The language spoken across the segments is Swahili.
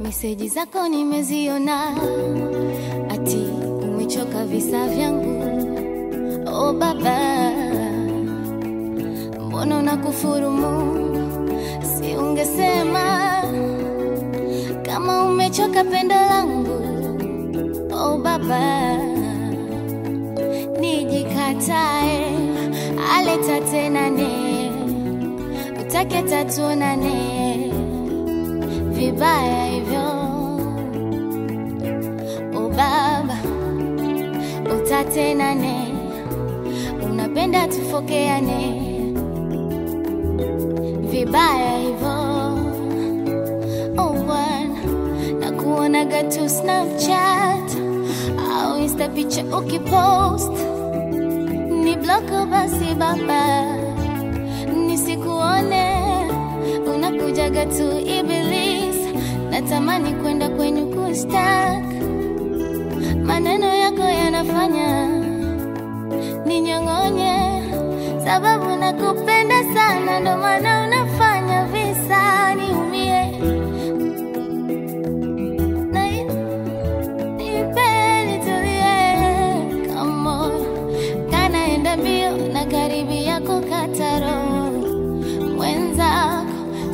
Meseji zako nimeziona, ati umechoka visa vyangu. Oh baba, mbona unakufurumu? Si ungesema kama umechoka pendo langu. Oh baba, nijikatae aleta tena ne utake tatuonane vibaya hivyo. Oh baba, utatenane, unapenda tufokeane. Vibaya hivo oh bwana, na kuonaga tu Snapchat. Au Insta picha ukipost. Ni bloko basi baba, nisikuone. Unakujaga tu ibilis natamani kwenda kwenyu kustak, maneno yako yanafanya. Ninyong'onye, sababu nakupenda sana, ndo maana unafanya visa niumie. Nipe nitulie, kanaenda mbio na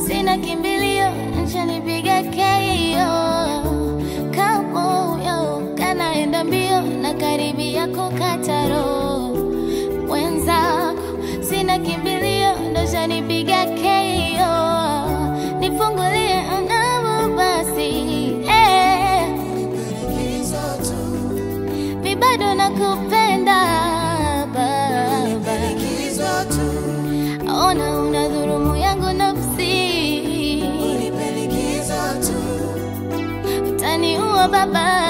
sina kimbilio, kanaenda mbio na karibi kukata roho. Sina kimbilio, ndo shanipiga keio nifungulie mnamo basi eh. mi bado nakupenda baba. Ona una yangu baba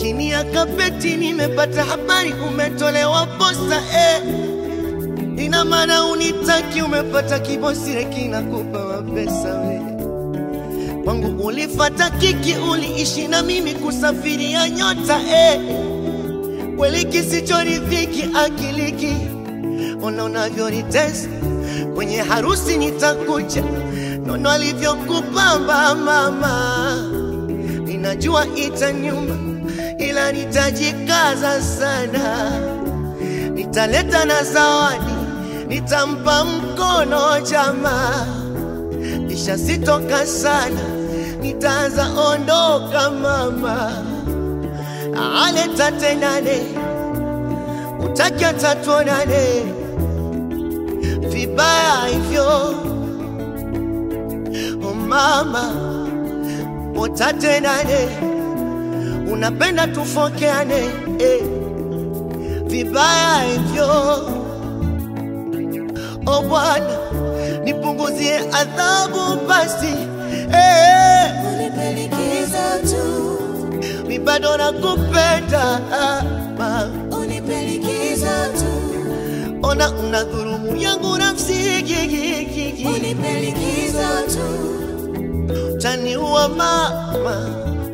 chini ya kapeti nimepata habari umetolewa posta eh. Ina maana unitaki, umepata kibosire kinakupa mapesa we. Kwangu ulifata kiki, uliishi na mimi kusafiria nyota eh. Kweli kisichoridhiki akiliki, ona unavyonitesa kwenye harusi nitakuja, nono alivyokupamba mama ninajua itanyuma, ila nitajikaza sana. Nitaleta na zawadi, nitampa mkono jamaa, kisha sitoka sana, nitaanza ondoka mama. Aleta tenane, utaki atatuonane vibaya hivyo, oh mama utatenane, unapenda tufokeane eh, vibaya hivyo. O Bwana, nipunguzie adhabu basi eh, unipelekeza tu, mi bado nakupenda ah, ma. unipelikiza tu, Ona una dhulumu yangu nafsi unipelekeza tu, taniua mama,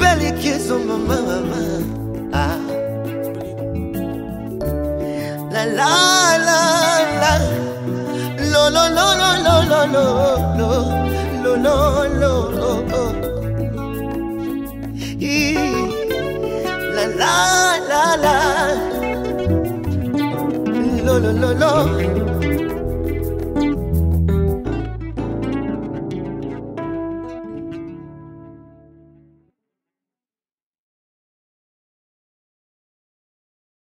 unipe likizo mama mama. Ah. la la la la. Lo lo lo lo lo lo lo lo. Lo lo lo la la la la. Lo lo lo lo